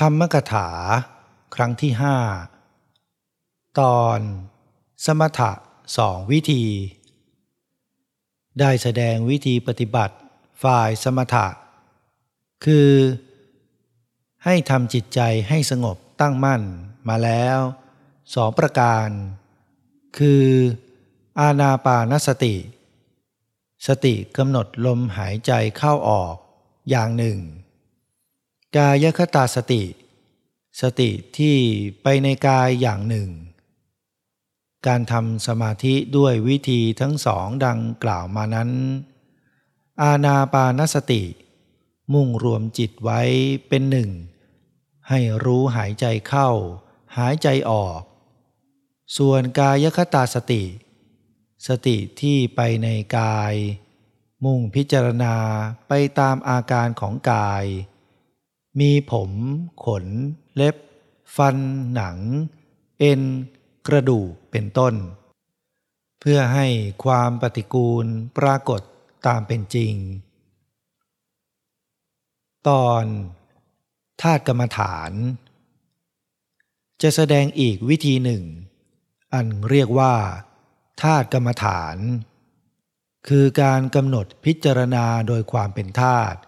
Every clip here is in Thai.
ธรรมกถา ครั้งที่ห้าตอน สมถะสองวิธี ได้แสดงวิธีปฏิบัติฝ่ายสมถะ คือ ให้ทำจิตใจให้สงบตั้งมั่นมาแล้วสองประการ คือ อาณาปานสติ สติกำหนดลมหายใจเข้าออกอย่างหนึ่ง กายคตาสติ สติที่ไปในกายอย่างหนึ่ง การทำสมาธิด้วยวิธีทั้งสองดังกล่าวมานั้น อาณาปานสติ มุ่งรวมจิตไว้เป็นหนึ่ง ให้รู้หายใจเข้า หายใจออก ส่วนกายคตาสติ สติที่ไปในกาย มุ่งพิจารณาไปตามอาการของกาย มีผมขน เล็บ ฟัน หนัง เอ็น กระดูกเป็นต้น เพื่อให้ความปฏิกูลปรากฏตามเป็นจริง ตอนธาตุกรรมฐาน จะแสดงอีกวิธีหนึ่ง อันเรียกว่าธาตุกรรมฐาน คือการกำหนดพิจารณาโดยความเป็นธาตุ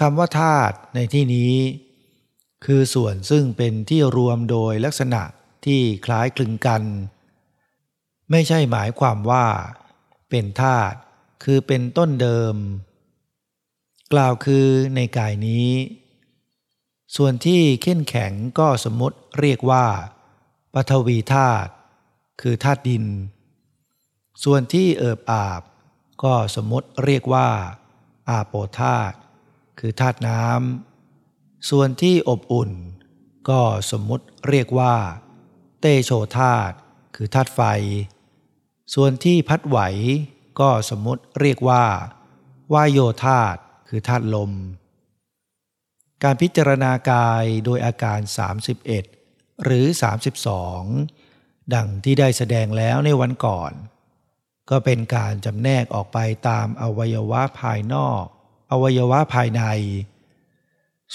คำว่าธาตุในที่นี้ คือส่วนซึ่งเป็นที่รวมโดยลักษณะที่คล้ายคลึงกัน ไม่ใช่หมายความว่า เป็นธาตุคือเป็นต้นเดิม กล่าวคือในกายนี้ ส่วนที่เข้นแข็งก็สมมติเรียกว่าปฐวีธาตุคือธาตุดิน ส่วนที่เอิบอาบ ก็สมมติเรียกว่า อาโปธาตุ คือธาตุน้ำส่วนที่อบอุ่น ก็สมมุติเรียกว่า เตโชธาตุคือธาตุไฟ ส่วนที่พัดไหว ก็สมมุติเรียกว่าวายโยธาตุคือธาตุลม การพิจารณากายโดยอาการ 31 หรือ 32 ดังที่ได้แสดงแล้วในวันก่อน ก็เป็นการจำแนกออกไปตามอวัยวะภายนอก อวัยวะภายใน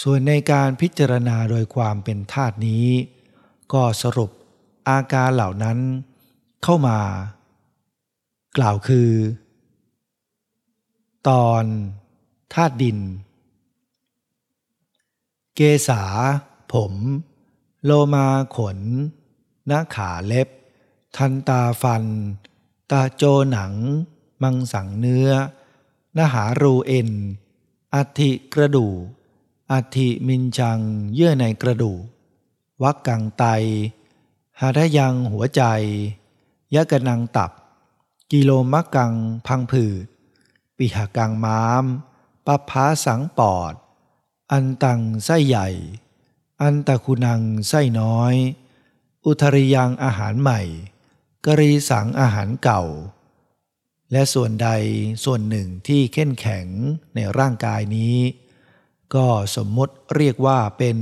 ส่วนในการพิจารณาโดยความเป็นธาตุนี้ ก็สรุปอาการเหล่านั้นเข้ามา กล่าวคือ ตอนธาตุดิน เกษาผม โลมาขน หน้าขาเล็บ ทันตาฟัน ตาโจหนัง มังสังเนื้อ นหารูเอ็น อัฐิกระดูอัฐิมินจังเยื่อในกระดูวักกังไต หาทยังหัวใจ ยะกนังตับ กิโลมักกังพังผืด ปิหกังม้ามปัพาสังปอด อันตังไส้ใหญ่ อันตะคุนังไส้น้อย อุทริยังอาหารใหม่ กรีสังอาหารเก่า และส่วนใดส่วนหนึ่งที่เข้นแข็งในร่างกายนี้ ก็สมมติเรียกว่าเป็น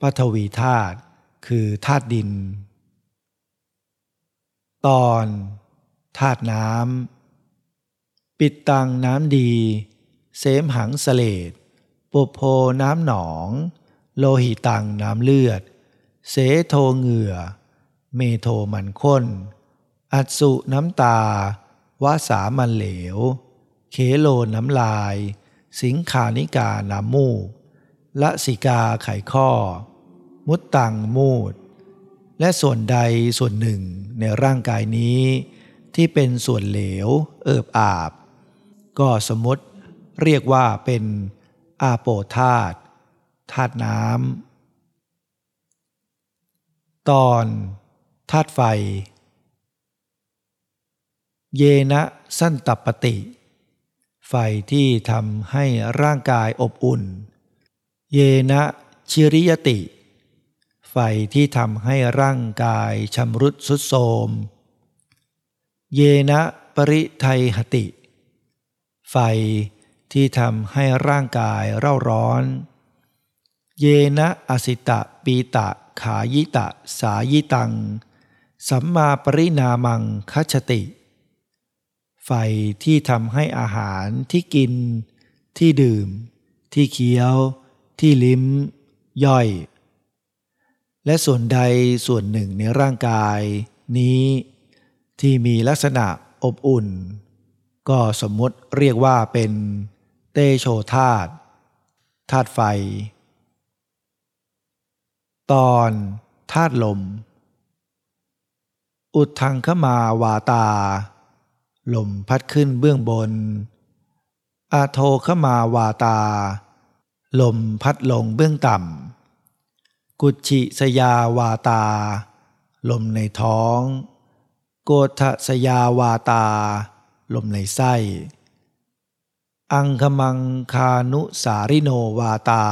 ปฐวีธาตุคือธาตุดิน ตอนธาตุน้ำปิดตังน้ำดี เสมหังสเลดปุโพน้ำหนอง โลหิตังน้ำเลือด เสโทเหงื่อ เมโทมันข้น อัสุน้ำตา วาสามันเหลว เคโลน้ำลาย สิงขานิกาน้ำมูกละสิกาไขข้อ มุตตังมูด และส่วนใดส่วนหนึ่งในร่างกายนี้ ที่เป็นส่วนเหลว เอิบอาบ ก็สมมติเรียกว่าเป็นอาโปธาตธาตุน้ำตอนธาตุไฟ เยนะสั้นตับปติ ไฟที่ทำให้ร่างกายอบอุ่น เยนะชิริยติ ไฟที่ทำให้ร่างกายชำรุดสุดโทมเยนะปริไทหติ ไฟที่ทำให้ร่างกายเร่าร้อน เยนะอสิตะปีตะขายิตะสายิตัง สัมมาปรินามังคัจติ ไฟที่ทำให้อาหารที่กิน ที่ดื่ม ที่เคี้ยว ที่ลิ้ม ย่อย และส่วนใดส่วนหนึ่งในร่างกายนี้ ที่มีลักษณะอบอุ่น ก็สมมติเรียกว่าเป็นเตโชธาตธาตุไฟ ตอนธาตุลม อุดทังขมาวาตา ลมพัดขึ้นเบื้องบน อาโทขมาวาตา ลมพัดลงเบื้องต่ำ กุชิสยาวาตา ลมในท้อง โกฏสยาวาตา ลมในไส้ อังคมังคานุสาริโนวาตา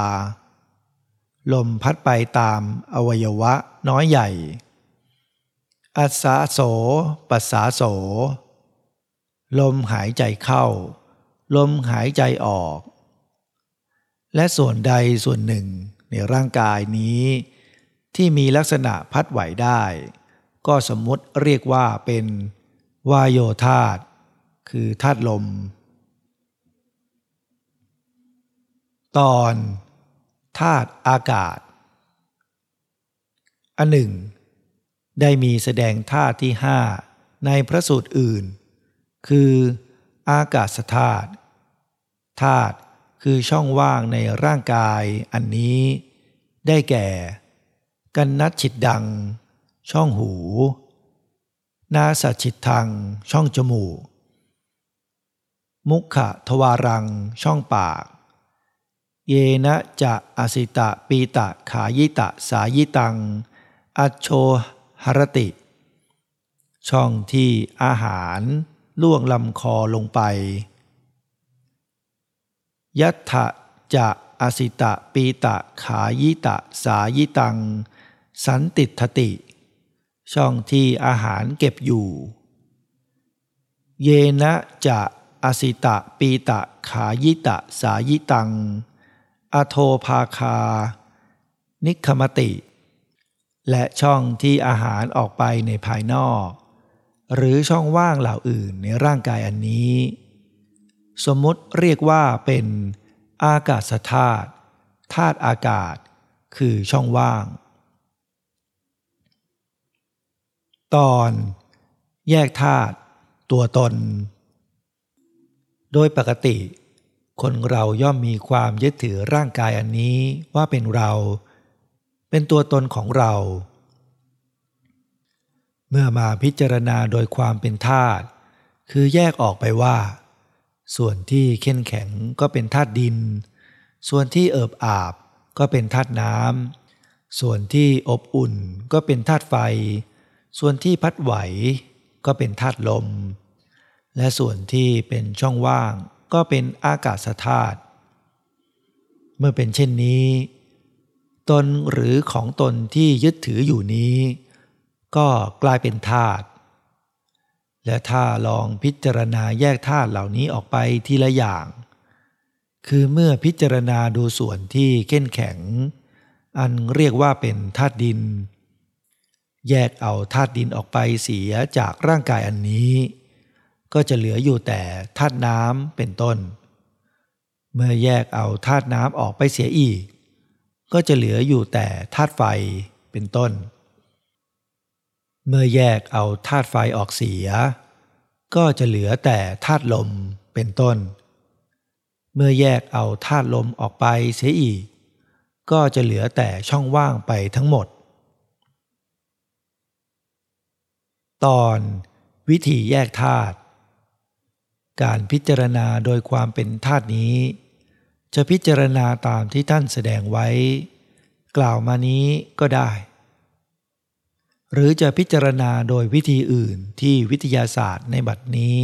ลมพัดไปตามอวัยวะน้อยใหญ่อัสสาโสปัสสาโส ลมหายใจเข้า ลมหายใจออก และส่วนใดส่วนหนึ่งในร่างกายนี้ ที่มีลักษณะพัดไหวได้ ก็สมมติเรียกว่าเป็นวายโยธาตคือธาตุลม ตอนธาตุอากาศ อันหนึ่ง ได้มีแสดงธาตุที่ห้าในพระสูตรอื่น คืออากาศธาตุธาตุคือช่องว่างในร่างกายอันนี้ ได้แก่ กันนัดฉิดดัง ช่องหู นาสัฉิดทางช่องจมูก มุขะทวารัง ช่องปาก เยนะจะอสิตะปีตะขายิตะสายิตัง อัจโชหรติ ช่องที่อาหาร ล่วงลำคอลงไป ยัตถะจะอสิตะปีตะขายิตะสายิตัง สันติทติ ช่องที่อาหารเก็บอยู่ เยนะจะอสิตะปีตะขายิตะสายิตัง อโทภาคา นิคมติ และช่องที่อาหารออกไปในภายนอก หรือช่องว่างเหล่าอื่นในร่างกายอันนี้ สมมติเรียกว่าเป็นอากาศธาตุธาตุอากาศ คือช่องว่าง ตอนแยกธาตุตัวตน โดยปกติ คนเราย่อมมีความยึดถือร่างกายอันนี้ว่าเป็นเรา เป็นตัวตนของเรา เมื่อมาพิจารณาโดยความเป็นธาตุคือแยกออกไปว่า ส่วนที่เข้นแข็งก็เป็นธาตุดิน ส่วนที่เอิบอาบก็เป็นธาตุน้ำส่วนที่อบอุ่นก็เป็นธาตุไฟ ส่วนที่พัดไหวก็เป็นธาตุลม และส่วนที่เป็นช่องว่างก็เป็นอากาศธาตุเมื่อเป็นเช่นนี้ ตนหรือของตนที่ยึดถืออยู่นี้ ก็กลายเป็นธาตุและถ้าลองพิจารณาแยกธาตุเหล่านี้ออกไปทีละอย่าง คือเมื่อพิจารณาดูส่วนที่เข้นแข็ง อันเรียกว่าเป็นธาตุดิน แยกเอาธาตุดินออกไปเสียจากร่างกายอันนี้ ก็จะเหลืออยู่แต่ธาตุน้ำเป็นต้น เมื่อแยกเอาธาตุน้ำออกไปเสียอีก ก็จะเหลืออยู่แต่ธาตุไฟเป็นต้น เมื่อแยกเอาธาตุไฟออกเสีย ก็จะเหลือแต่ธาตุลมเป็นต้น เมื่อแยกเอาธาตุลมออกไปเสียอีก ก็จะเหลือแต่ช่องว่างไปทั้งหมด ตอนวิธีแยกธาตุการพิจารณาโดยความเป็นธาตุนี้ จะพิจารณาตามที่ท่านแสดงไว้ กล่าวมานี้ก็ได้ หรือจะพิจารณาโดยวิธีอื่นที่วิทยาศาสตร์ในบัดนี้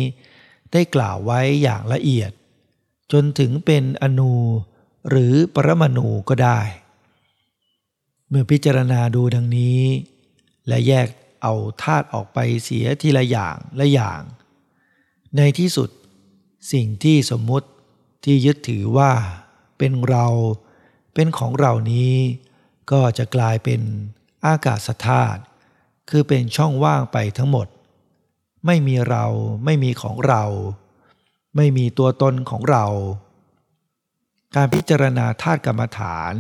ได้กล่าวไว้อย่างละเอียด จนถึงเป็นอนูหรือปรมาณูก็ได้ เมื่อพิจารณาดูดังนี้ และแยกเอาธาตุออกไปเสียทีละอย่างละอย่าง ในที่สุดสิ่งที่สมมุติที่ยึดถือว่าเป็นเราเป็นของเรานี้ ก็จะกลายเป็นอากาศธาตุ คือเป็นช่องว่างไปทั้งหมด ไม่มีเราไม่มีของเรา ไม่มีตัวตนของเรา การพิจารณาธาตุกรรมฐาน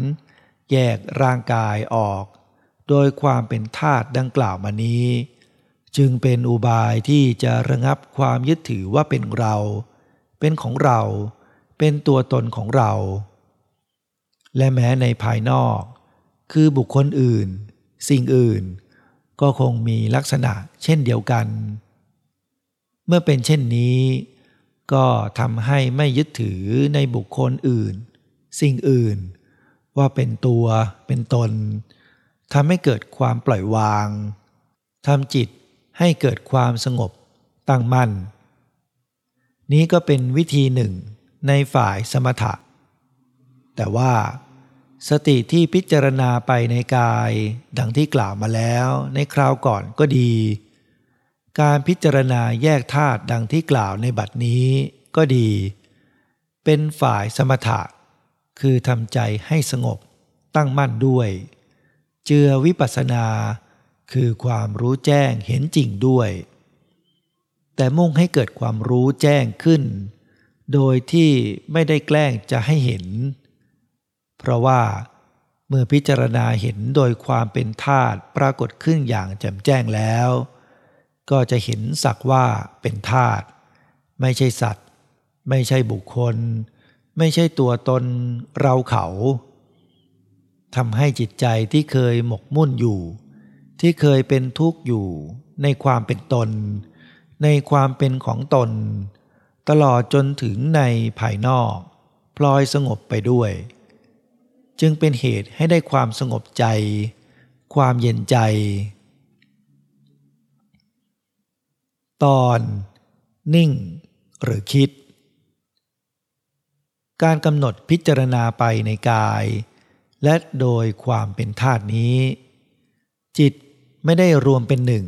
แยกร่างกายออก โดยความเป็นธาตุดังกล่าวมานี้ จึงเป็นอุบายที่จะระงับความยึดถือว่าเป็นเรา เป็นของเรา เป็นตัวตนของเรา และแม้ในภายนอก คือบุคคลอื่น สิ่งอื่น ก็คงมีลักษณะเช่นเดียวกัน เมื่อเป็นเช่นนี้ ก็ทำให้ไม่ยึดถือในบุคคลอื่น สิ่งอื่น ว่าเป็นตัวเป็นตนทำให้เกิดความปล่อยวางทำจิตให้เกิดความสงบตั้งมั่น นี้ก็เป็นวิธีหนึ่งในฝ่ายสมถะ แต่ว่า สติที่พิจารณาไปในกาย ดังที่กล่าวมาแล้วในคราวก่อนก็ดี การพิจารณาแยกธาตุดังที่กล่าวในบัดนี้ก็ดี เป็นฝ่ายสมถะ คือทำใจให้สงบตั้งมั่นด้วย เจือวิปัสนา คือความรู้แจ้งเห็นจริงด้วย แต่มุ่งให้เกิดความรู้แจ้งขึ้น โดยที่ไม่ได้แกล้งจะให้เห็น เพราะว่าเมื่อพิจารณาเห็นโดยความเป็นธาตุปรากฏขึ้นอย่างแจ่มแจ้งแล้ว ก็จะเห็นสักว่าเป็นธาตุไม่ใช่สัตว์ ไม่ใช่บุคคล ไม่ใช่ตัวตนเราเขาทำให้จิตใจที่เคยหมกมุ่นอยู่ ที่เคยเป็นทุกข์อยู่ ในความเป็นตน ในความเป็นของตน ตลอดจนถึงในภายนอก พลอยสงบไปด้วย จึงเป็นเหตุให้ได้ความสงบใจ ความเย็นใจ ตอน นิ่ง หรือคิด การกำหนดพิจารณาไปในกาย และโดยความเป็นธาตุนี้ จิตไม่ได้รวมเป็นหนึ่ง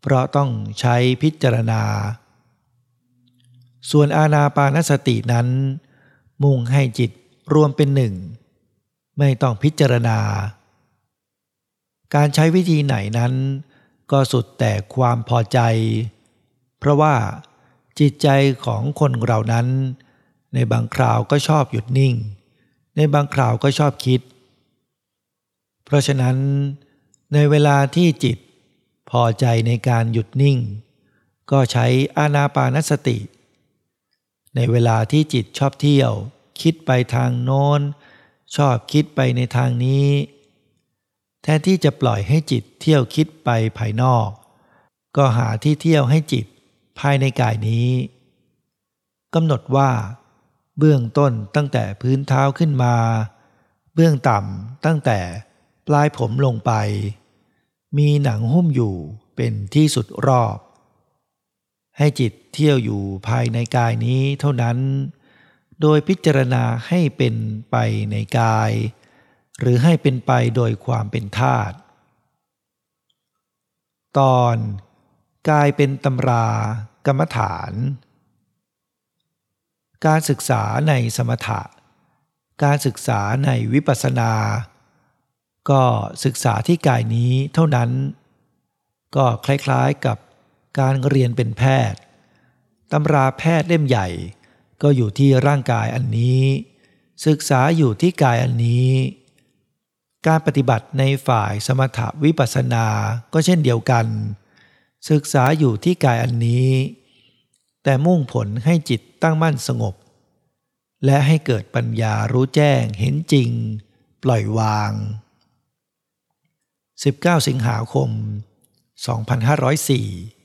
เพราะต้องใช้พิจารณา ส่วนอาณาปานสตินั้น มุ่งให้จิตรวมเป็นหนึ่ง ไม่ต้องพิจารณา การใช้วิธีไหนนั้น ก็สุดแต่ความพอใจ เพราะว่าจิตใจของคนเรานั้น ในบางคราวก็ชอบหยุดนิ่ง ในบางคราวก็ชอบคิด เพราะฉะนั้น ในเวลาที่จิตพอใจในการหยุดนิ่ง ก็ใช้อานาปานสติ ในเวลาที่จิตชอบเที่ยว คิดไปทางโน้น ชอบคิดไปในทางนี้ แทนที่จะปล่อยให้จิตเที่ยวคิดไปภายนอก ก็หาที่เที่ยวให้จิตภายในกายนี้กำหนดว่า เบื้องต้นตั้งแต่พื้นเท้าขึ้นมา เบื้องต่ำตั้งแต่ปลายผมลงไป มีหนังหุ้มอยู่เป็นที่สุดรอบ ให้จิตเที่ยวอยู่ภายในกายนี้เท่านั้น โดยพิจารณาให้เป็นไปในกาย หรือให้เป็นไปโดยความเป็นธาตุตอนกายเป็นตำรากรรมฐาน การศึกษาในสมถะ การศึกษาในวิปัสสนา ก็ศึกษาที่กายนี้เท่านั้น ก็คล้ายๆกับการเรียนเป็นแพทย์ตำราแพทย์เล่มใหญ่ ก็อยู่ที่ร่างกายอันนี้ ศึกษาอยู่ที่กายอันนี้ การปฏิบัติในฝ่ายสมถะวิปัสสนาก็เช่นเดียวกัน ศึกษาอยู่ที่กายอันนี้ แต่มุ่งผลให้จิตตั้งมั่นสงบ และให้เกิดปัญญารู้แจ้งเห็นจริง ปล่อยวาง 19 สิงหาคม 2504